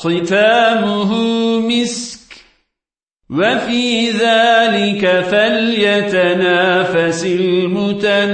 ختامه مسك. وفي ذلك فليتنافس المتنافسون.